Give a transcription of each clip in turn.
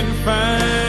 can find.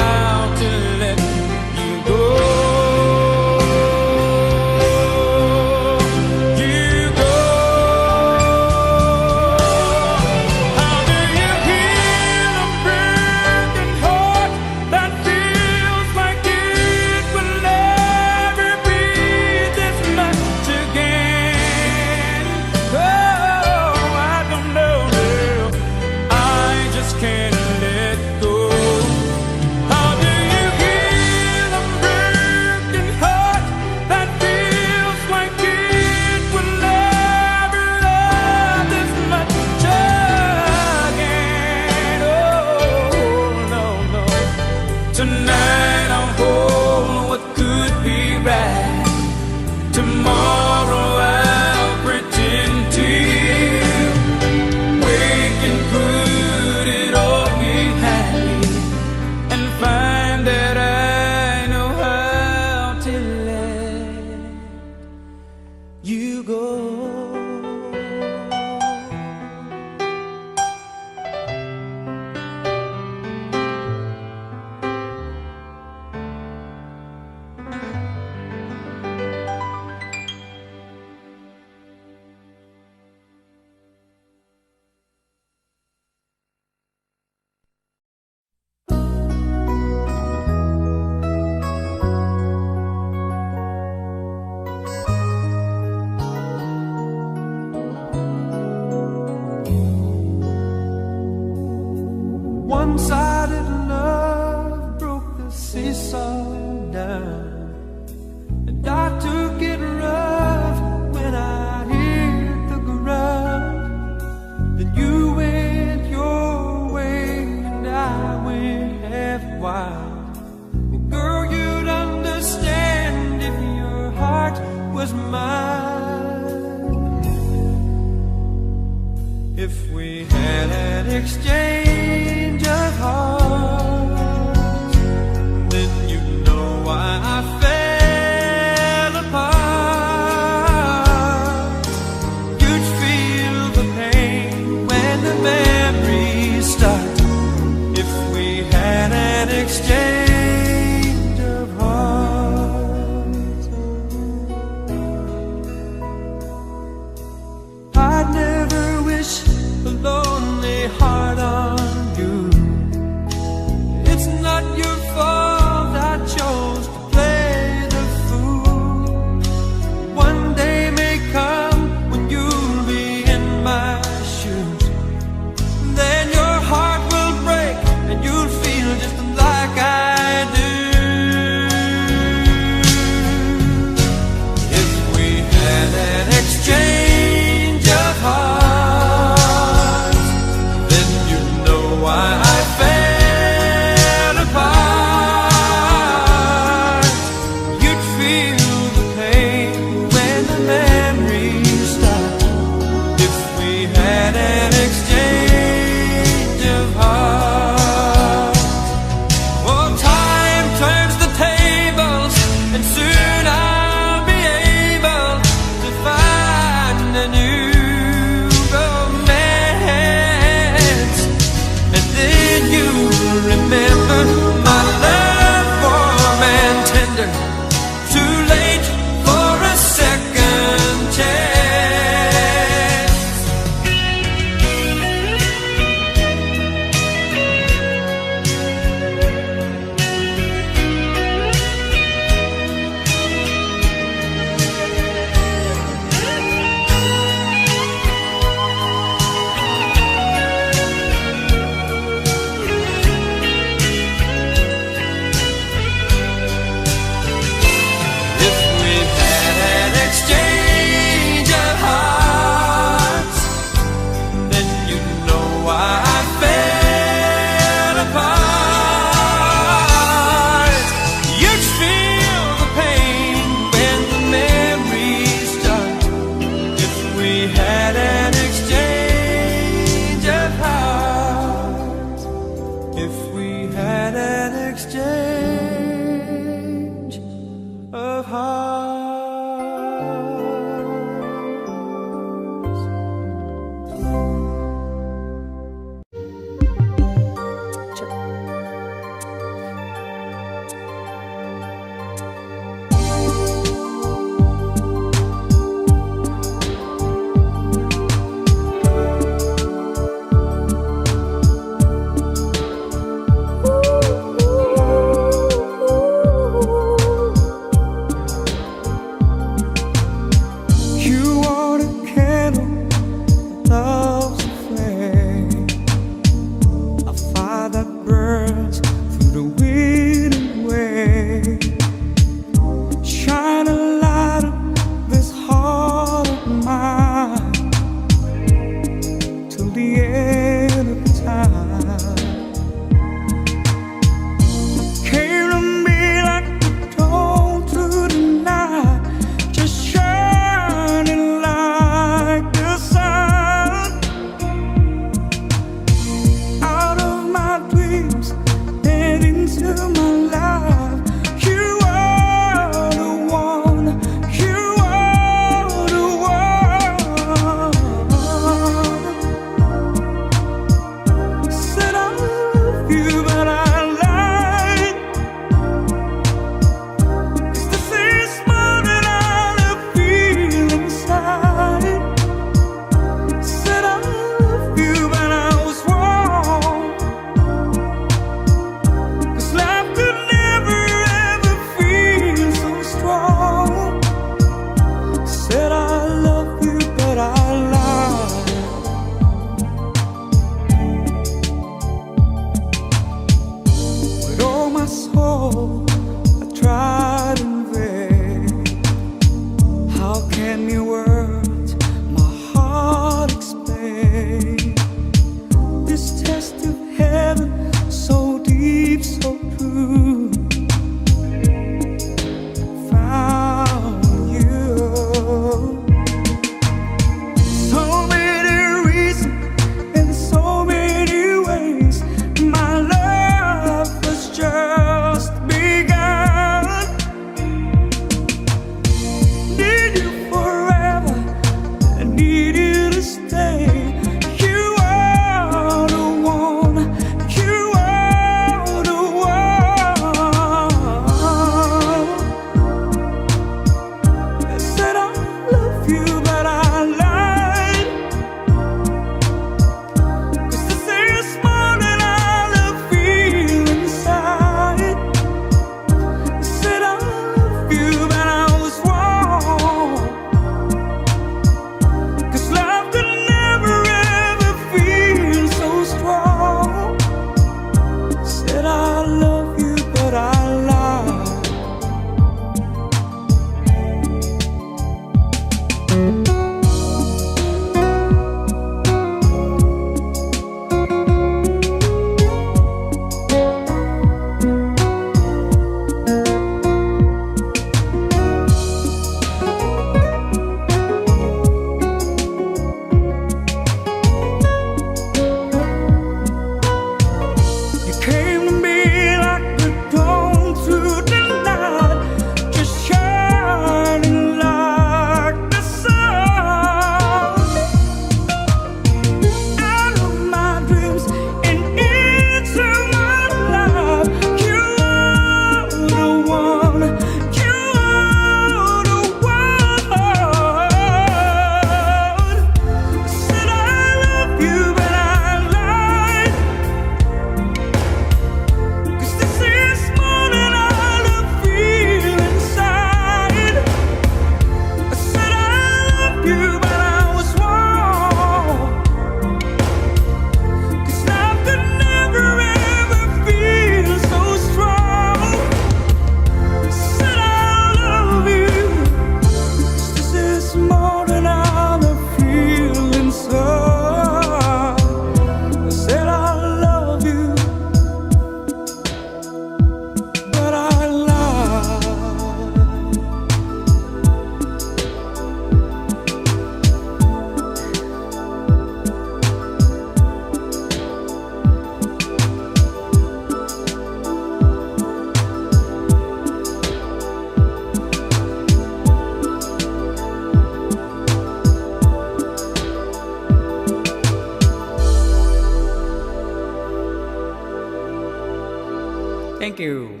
Thank you.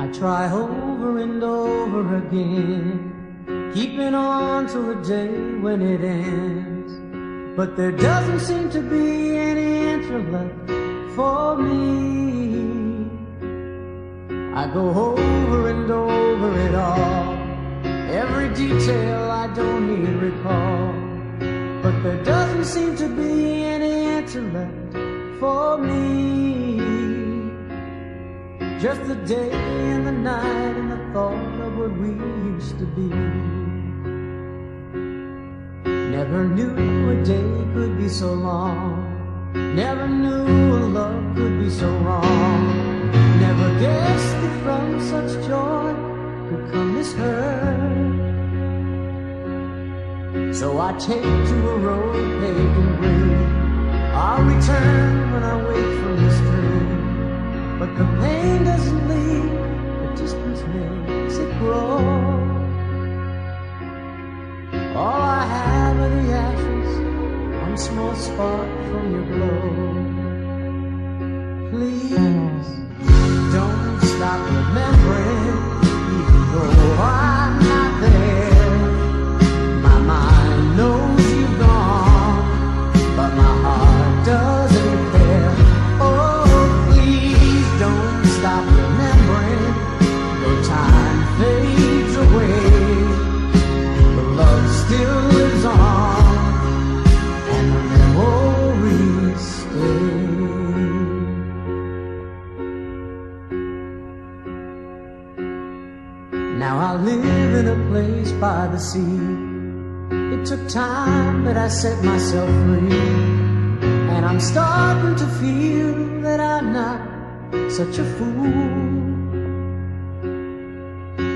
I try over and over again, keeping on to a day when it ends. But there doesn't seem to be any answer left for me. I go over and over it all, every detail I don't need recall. But there doesn't seem to be any answer left for me. Just the day and the night and the thought of what we used to be. Never knew a day could be so long. Never knew a love could be so wrong. Never guessed that from such joy could come this hurt. So I take to a road paved in green. I'll return when I wake from this dream. But the pain doesn't leave, the distance makes it grow. All I have one small spark from your glow. Please don't stop remembering, even though I'm I live in a place by the sea. It took time, but I set myself free. And I'm starting to feel that I'm not such a fool.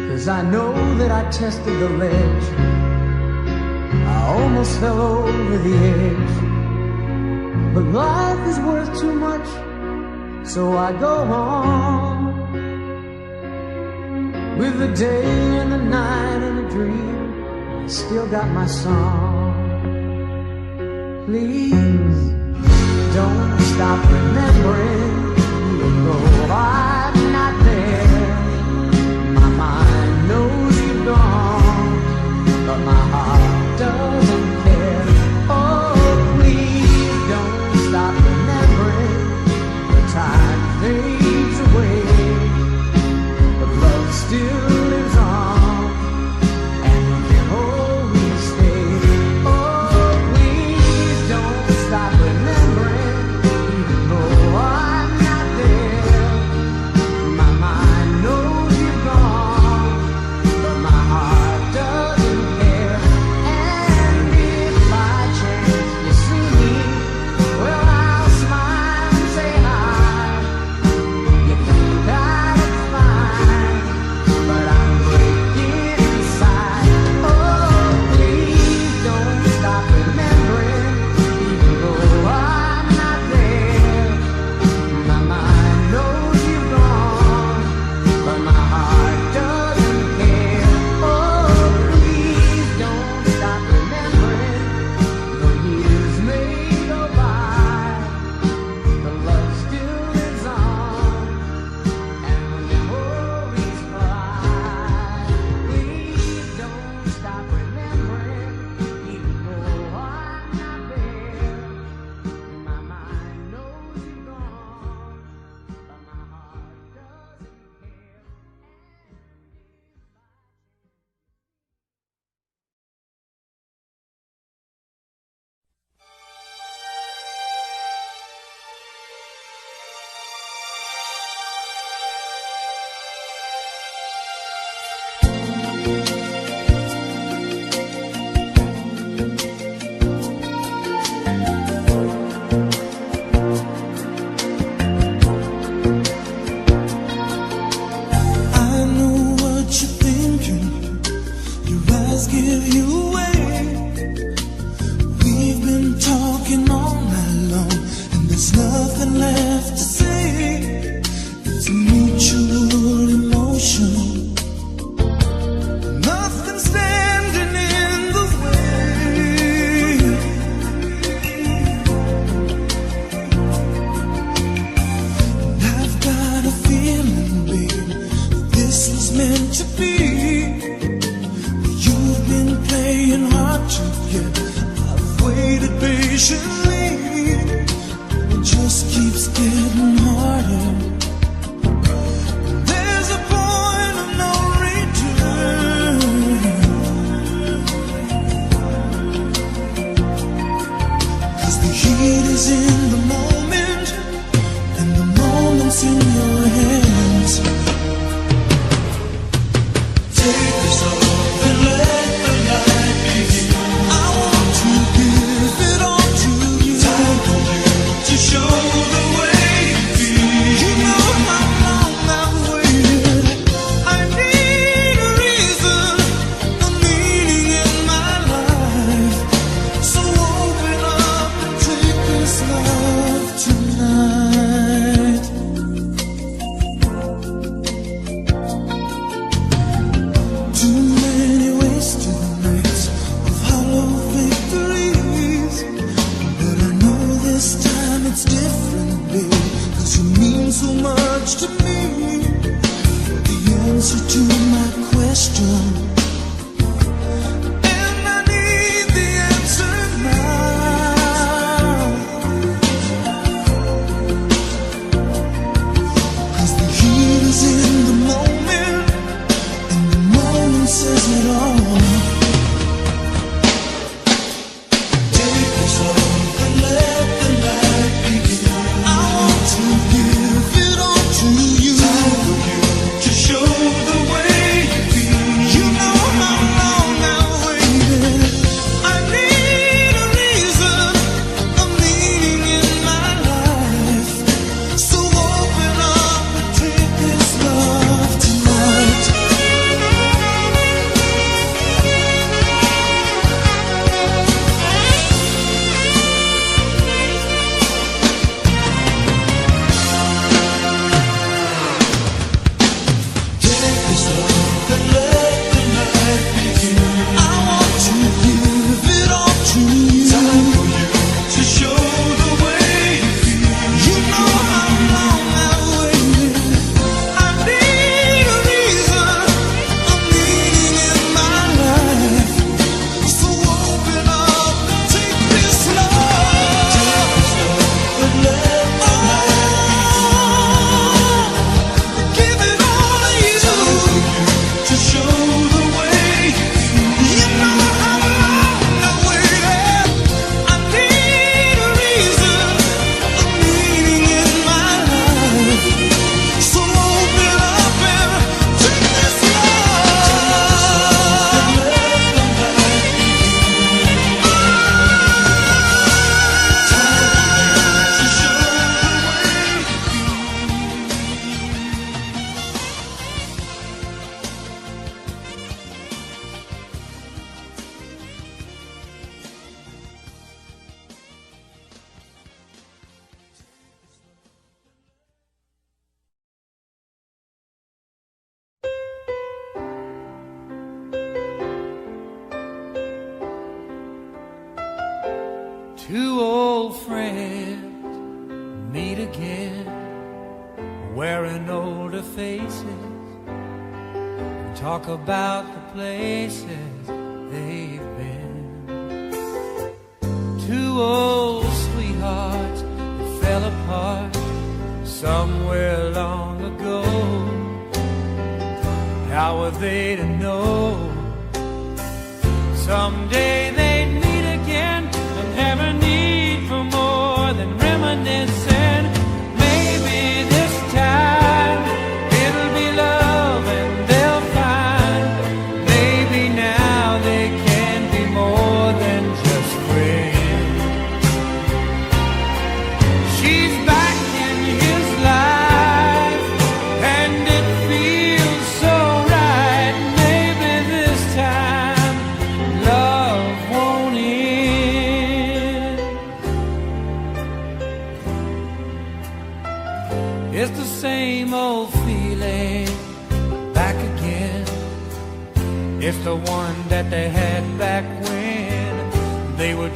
Cause I know that I tested the ledge. I almost fell over the edge. But life is worth too much, so I go on. With the day and the night and the dream, I still got my song. Please don't stop remembering, even though I'm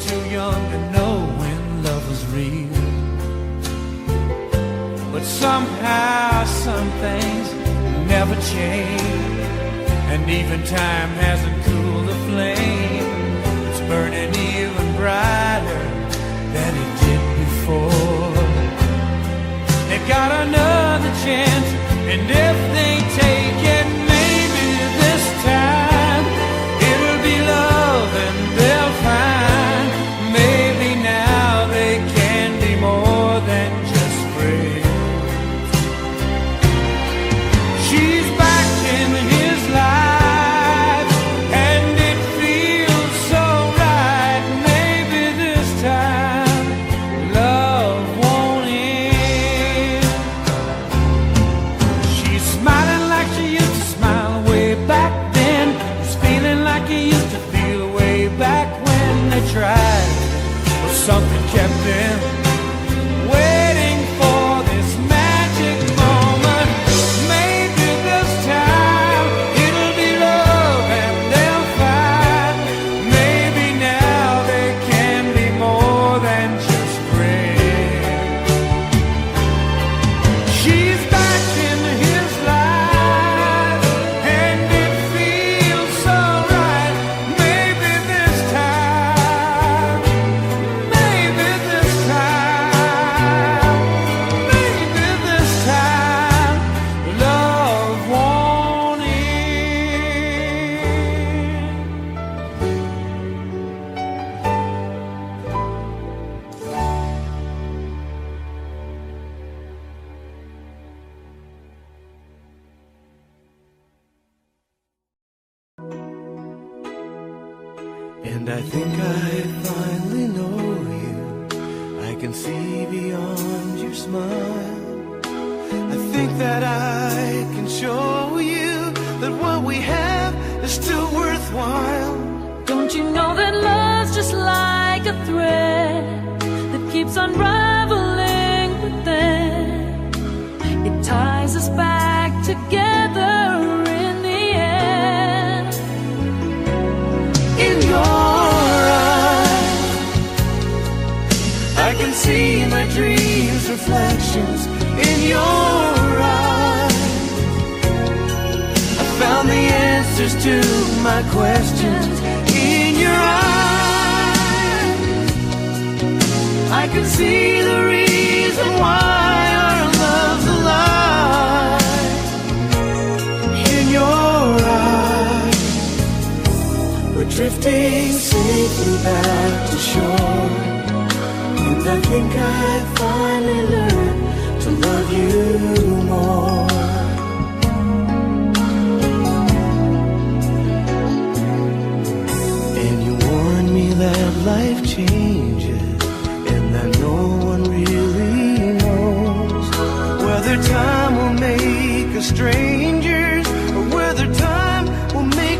too young to know when love was real. But somehow some things never change. And even time hasn't cooled the flame. It's burning even brighter than it did before. They've got another chance, and if they take it.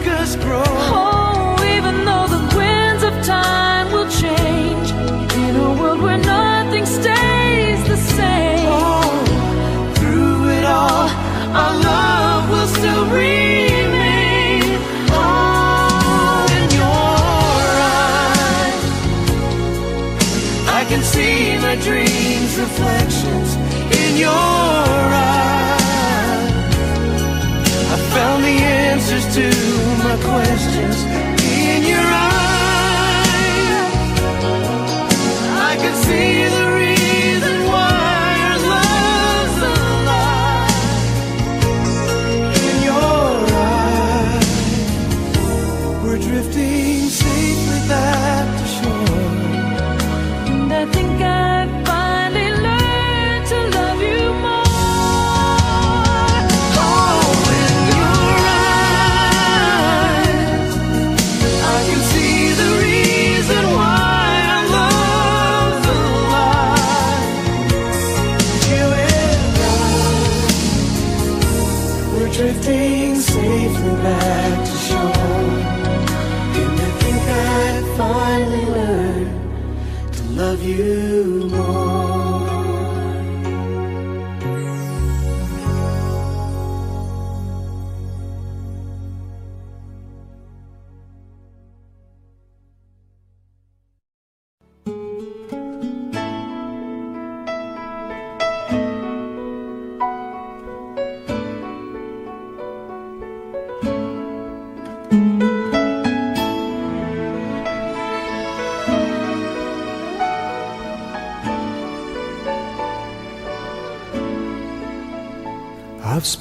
make us grow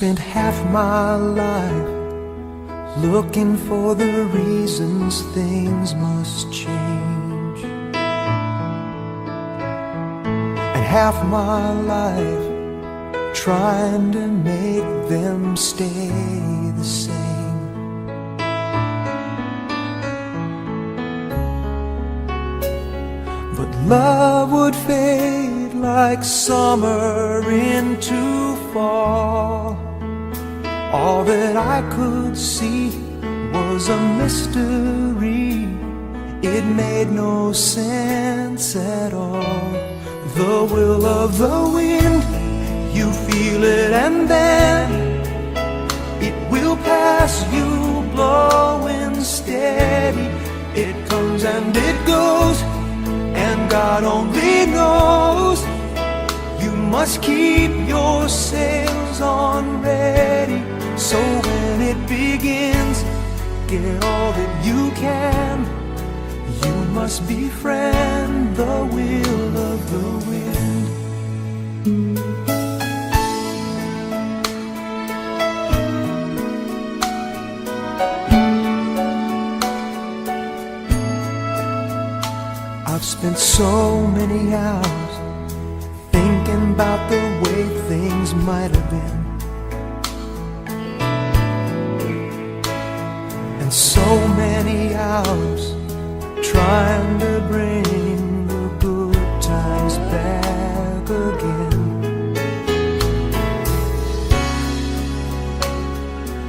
spent half my life looking for the reasons things must change. And half my life trying to make them stay the same. But love would fade like summer into fall. All that I could see was a mystery. It made no sense at all. The will of the wind, you feel it and then it will pass you blowing steady. It comes and it goes, and God only knows. You must keep your sails on ready. So when it begins, get all that you can. You must befriend the will of the wind. I've spent so many hours thinking about the way things might to bring the good times back again.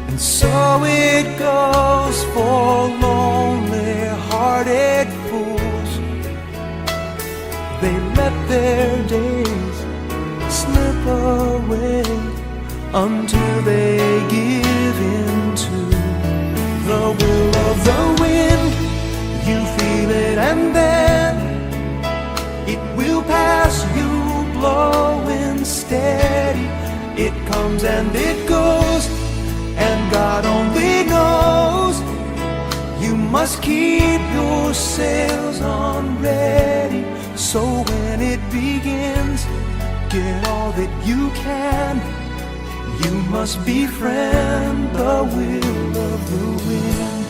And so it goes for lonely hearted fools. They let their days slip away until they give keep your sails on ready. So when it begins, get all that you can. You must befriend the will of the wind.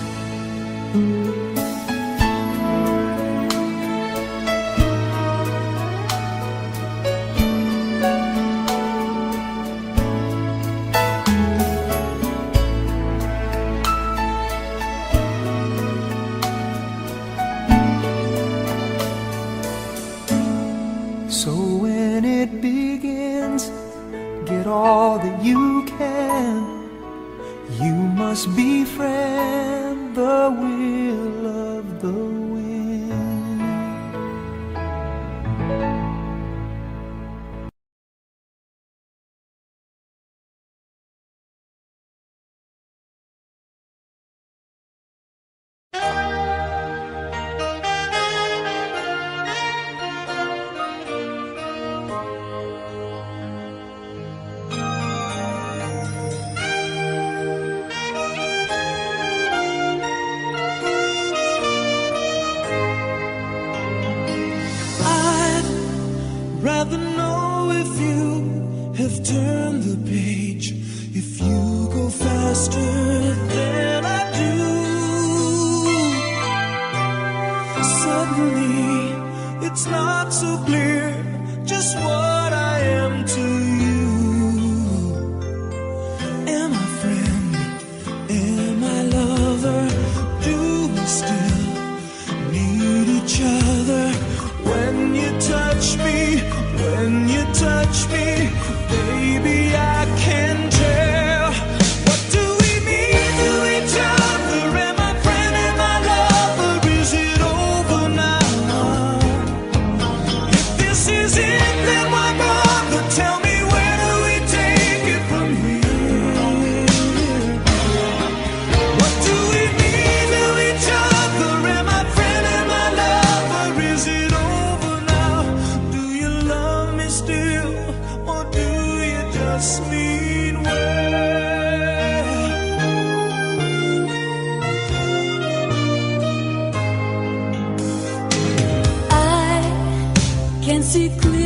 Can see clearly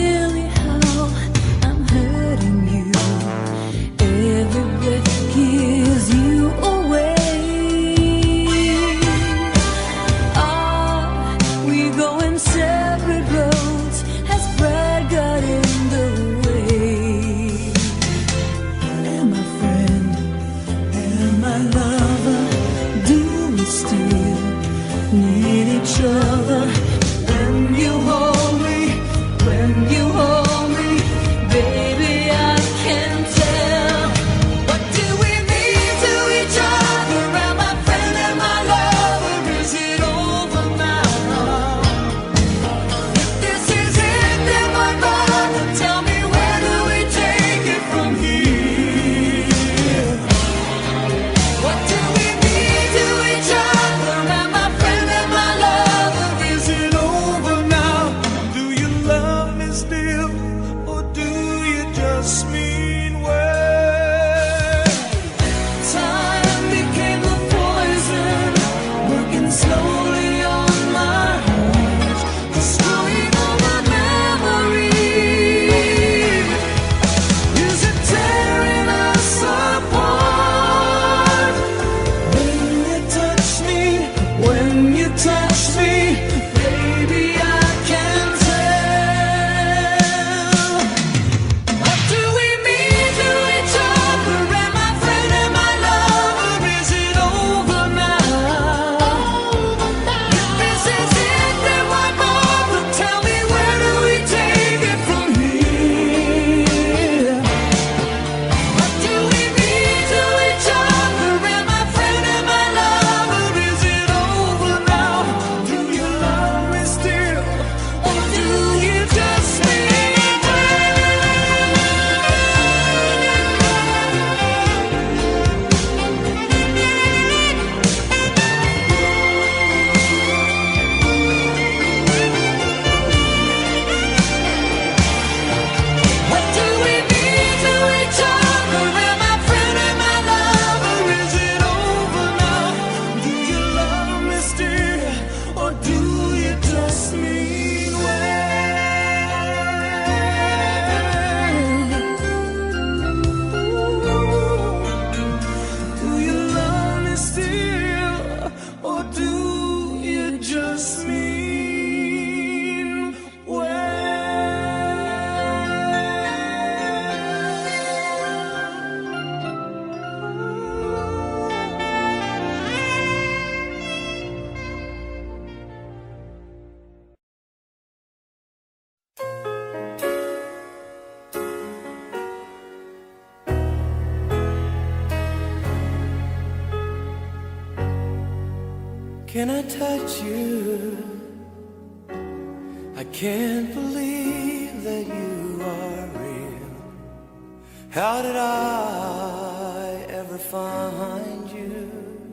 find you?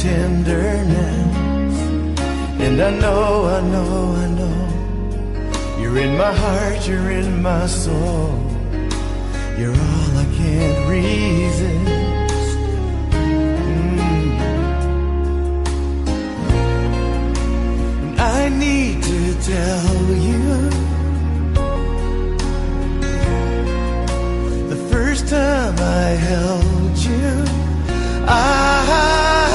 Tenderness. And I know, I know, I know. You're in my heart, you're in my soul. You're all I can't resist. Mm. And I need to tell you the first time I held you, I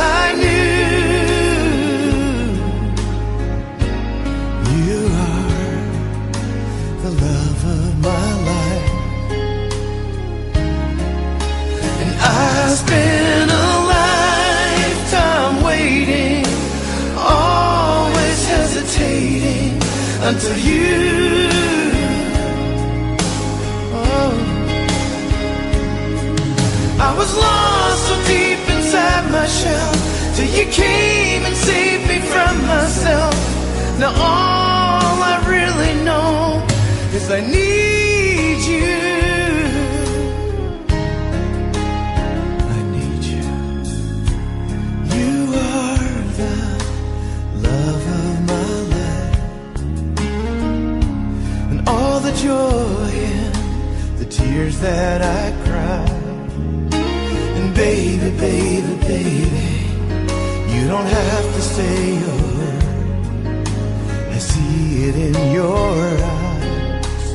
until you. Oh. I was lost so deep inside my shell till you came and saved me from myself. Now all I really know is I need joy and the tears that I cry. And baby, baby, baby, you don't have to say a word. I see it in your eyes.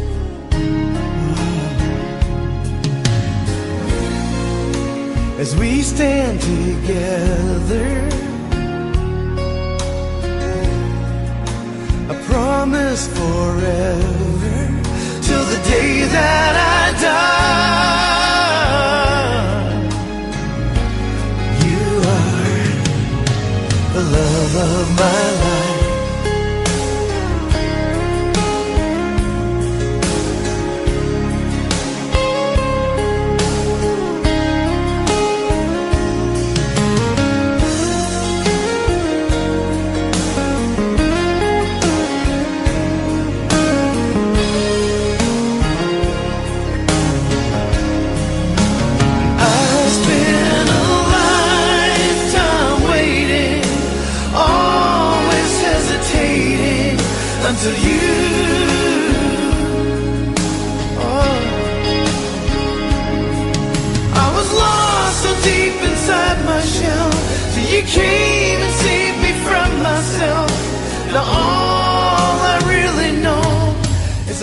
As we stand together, I promise forever the day that I die. You are the love of my life.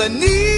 Need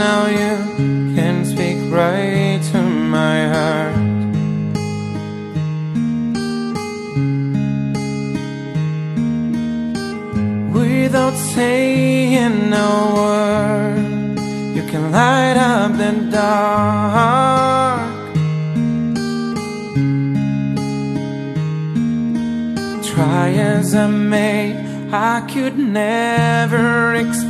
now you can speak right to my heart. Without saying a word You can light up the dark. Try as I may I could never explain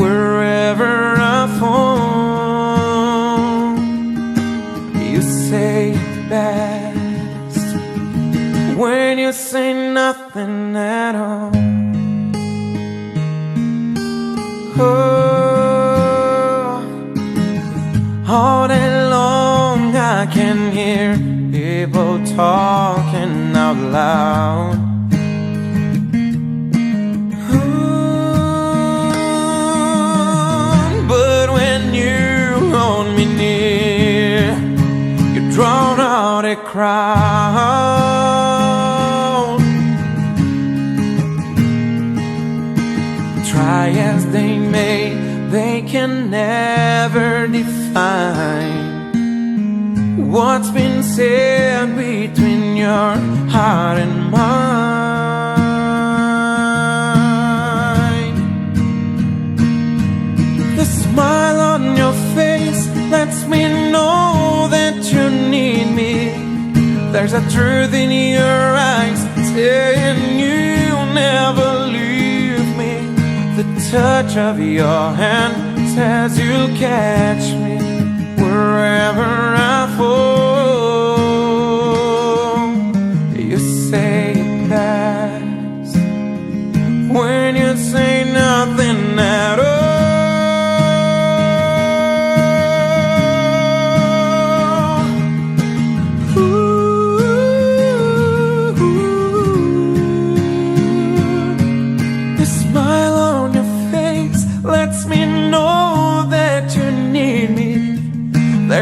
wherever I fall. You say it best when you say nothing at all. Oh, all day long I can hear people talking out loud. Crowd. Try as they may, they can never define what's been said between your heart and mine. There's a truth in your eyes saying you'll never leave me. The touch of your hand says you'll catch me wherever I fall.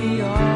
Be all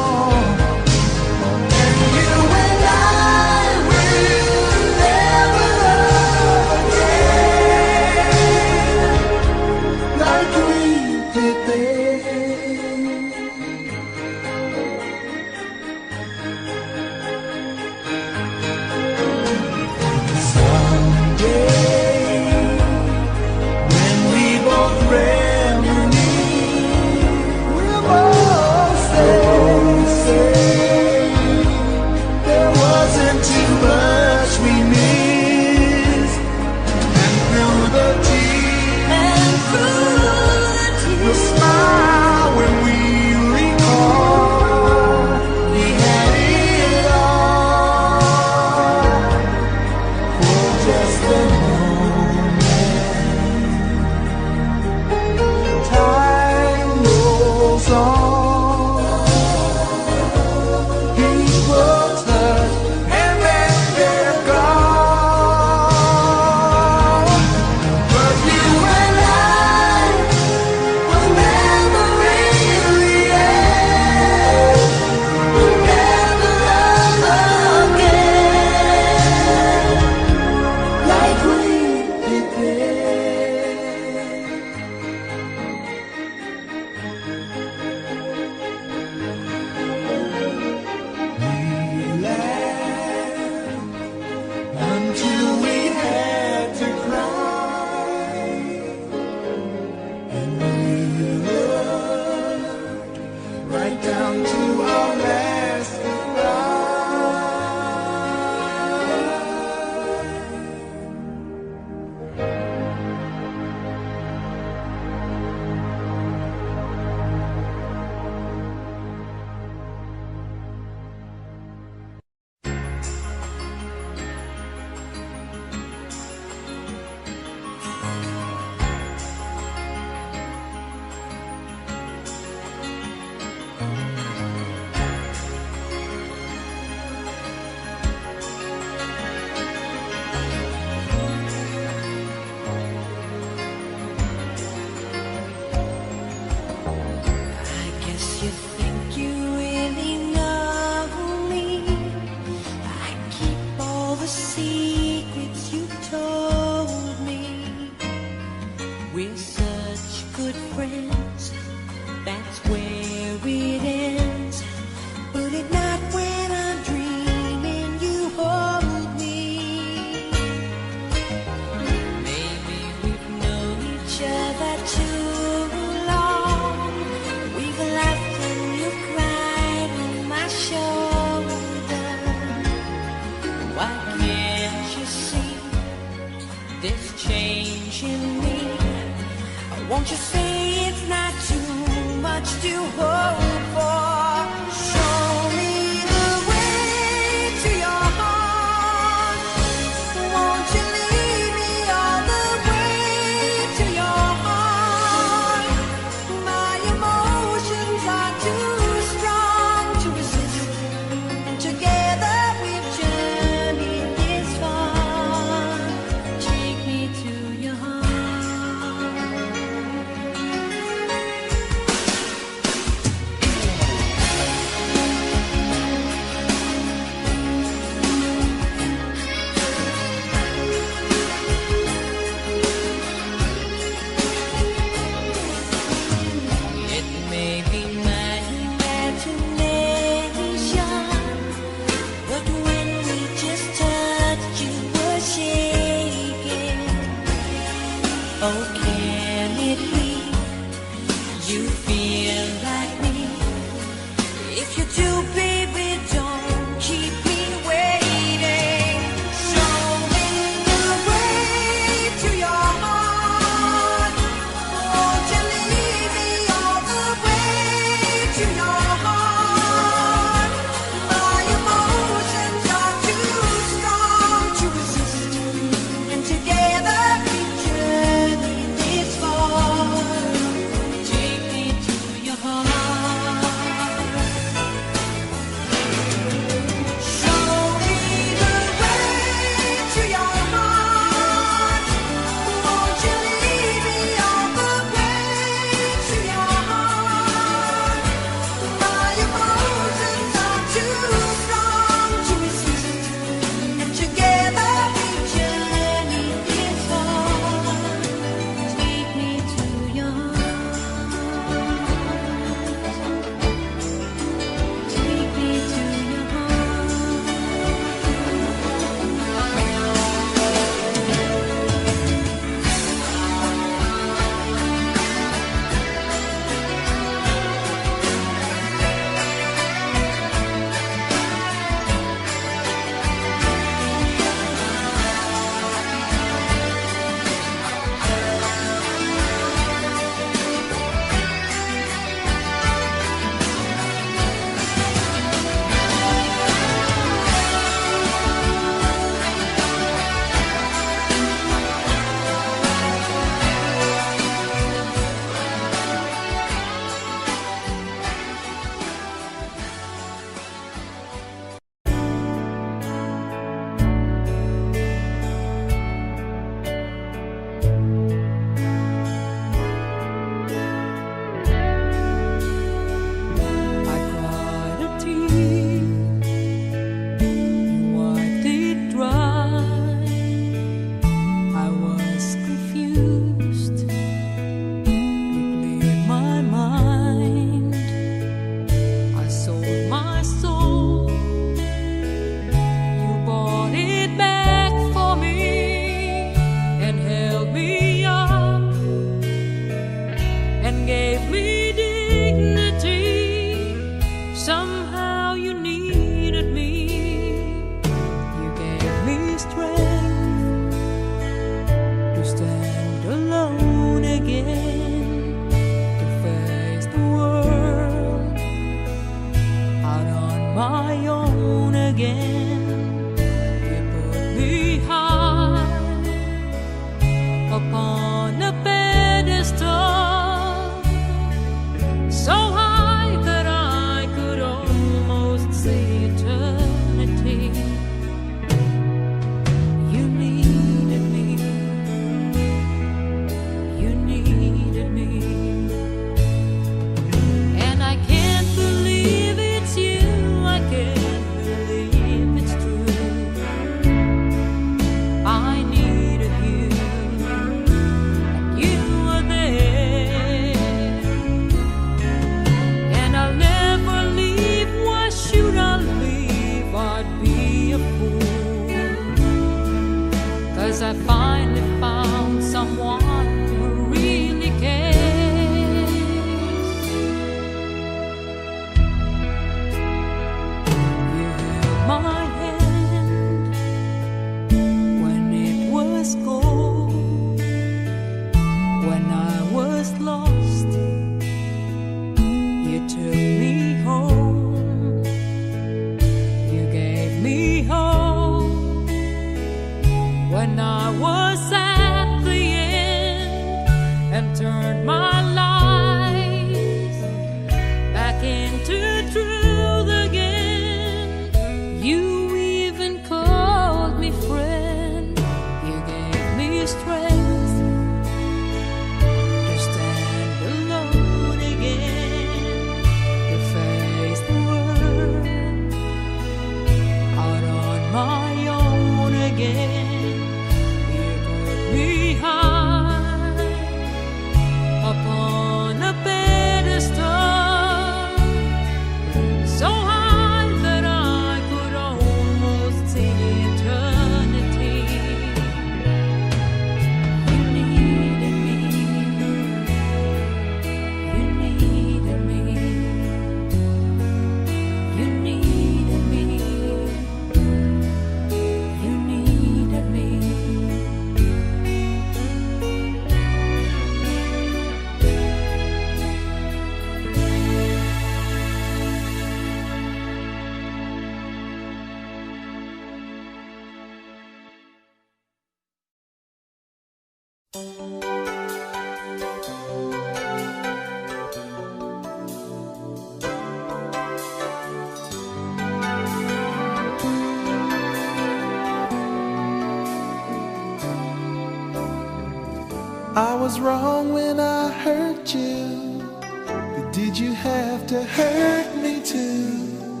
was wrong when I hurt you. But did you have to hurt me too?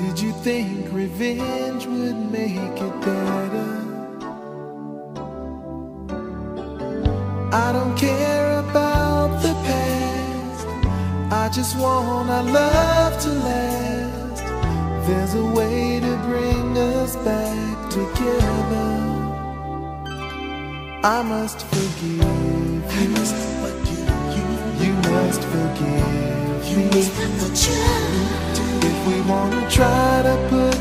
Did you think revenge would make it better? I don't care about the past. I just want our love to last. There's a way to bring us back together. I must forgive must forgive you. You must forgive you me. Must if we wanna try to put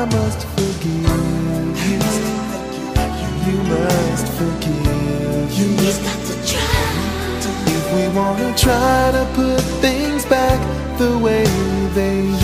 I must forgive. You must forgive. You must forgive. You just got to try. If we wanna try to put things back the way they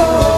tiempo.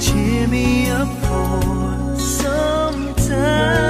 Cheer me up for some time.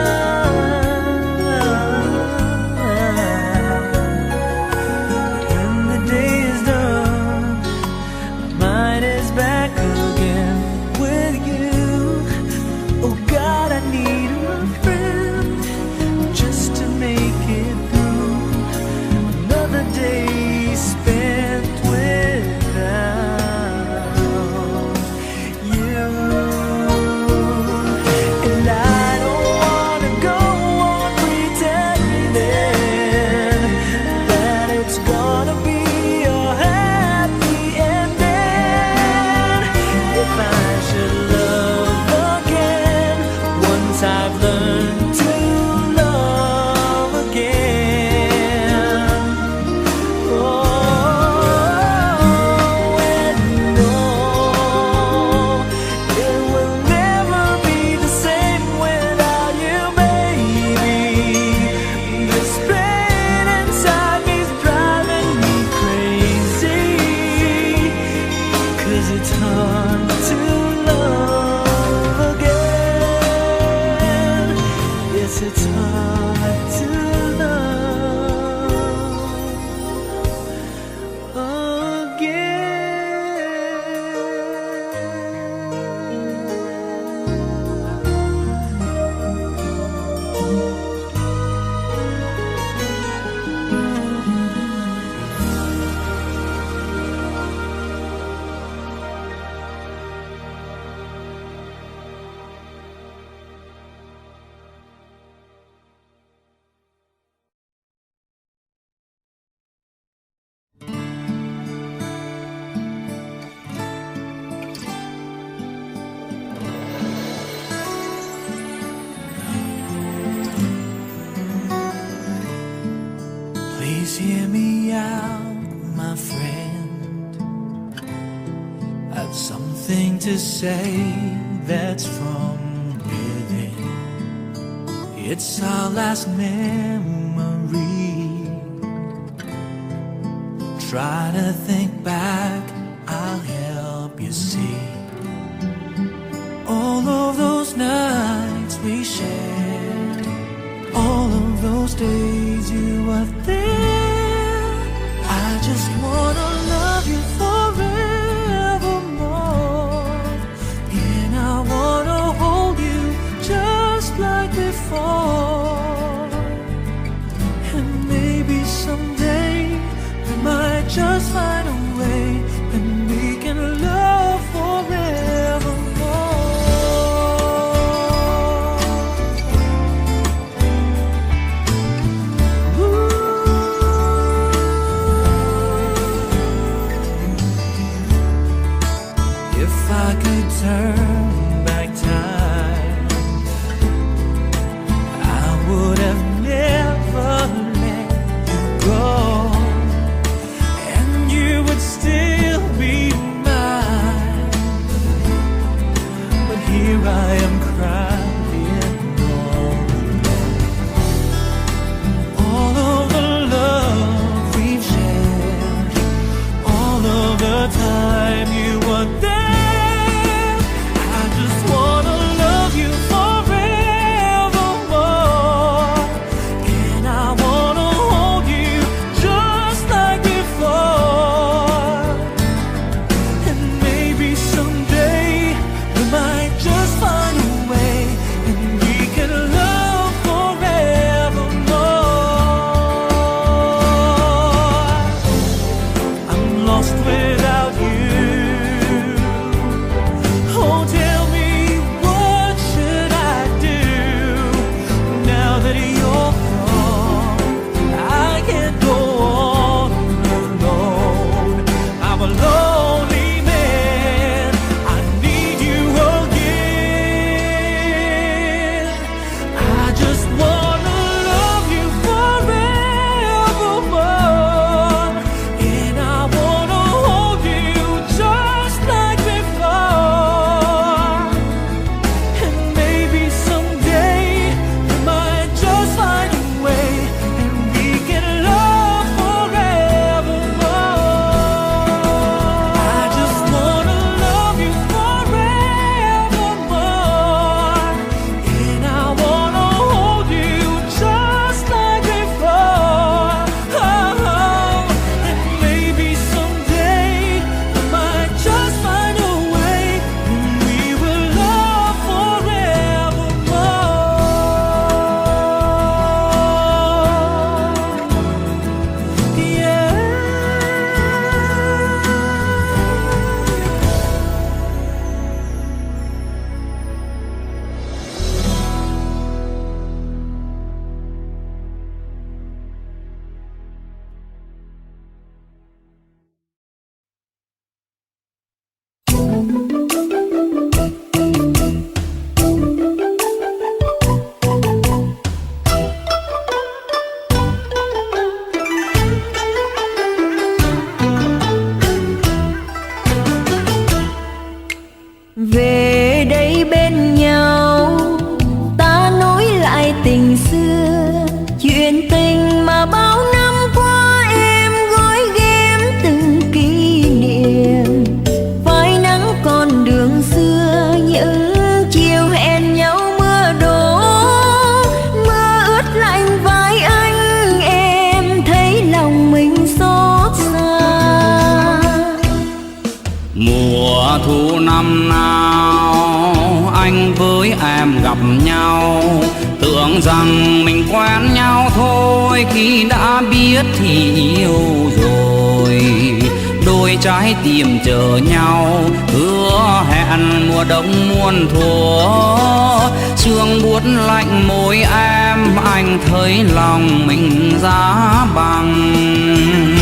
Anh thấy lòng mình giá bằng.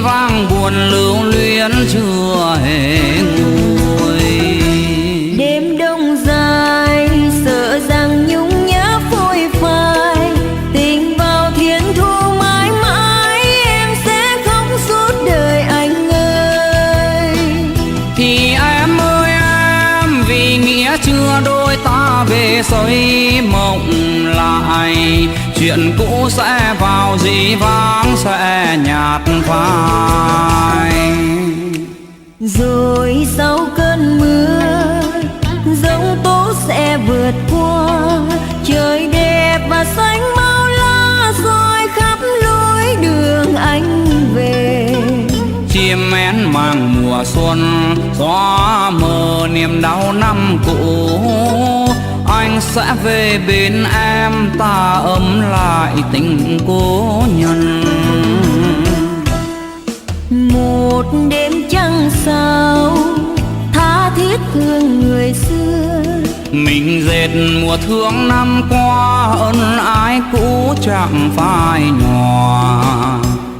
Vang buồn lưu luyến chưa hề nguôi. Đêm đông dài sợ rằng nhung nhớ phôi phai. Tình vào thiên thu mãi mãi em sẽ khóc suốt đời anh ơi. Thì em ơi em vì nghĩa chưa đôi ta về xây mộng lại. Chuyện cũ sẽ vào dĩ vãng sẽ nhạt phai. Rồi sau cơn mưa giông tố sẽ vượt qua trời đẹp và xanh bao la rồi khắp lối đường anh về. Chim én mang mùa xuân gió mờ niềm đau năm cũ. Anh sẽ về bên em ta ấm lại tình cố nhân sao tha thiết thương người xưa? Mình dệt mùa thương năm qua ân ái cũ chẳng phai nhòa.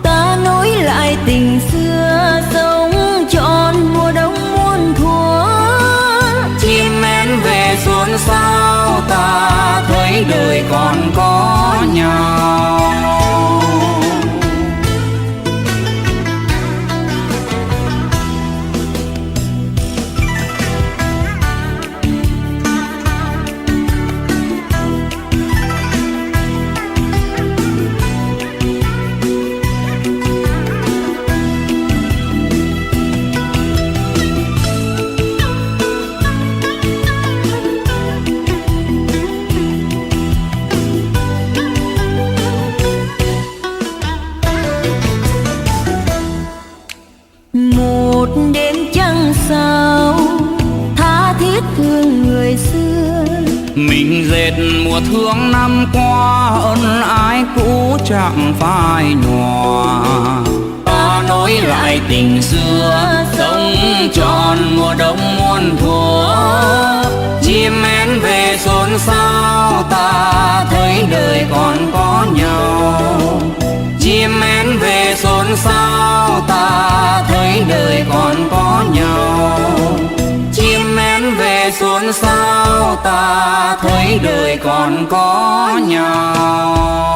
Ta nối lại tình xưa sống trọn mùa đông muôn thuở. Chim én về xuân sao ta thấy đời còn có nhau chẳng phai nhòa. Ta nối lại tình xưa, sống tròn mùa đông muôn thuở. Chim én về xôn xao, ta thấy đời còn có nhau. Chim én về xôn xao, ta thấy đời còn có nhau xôn xao ta thấy đời còn có nhau.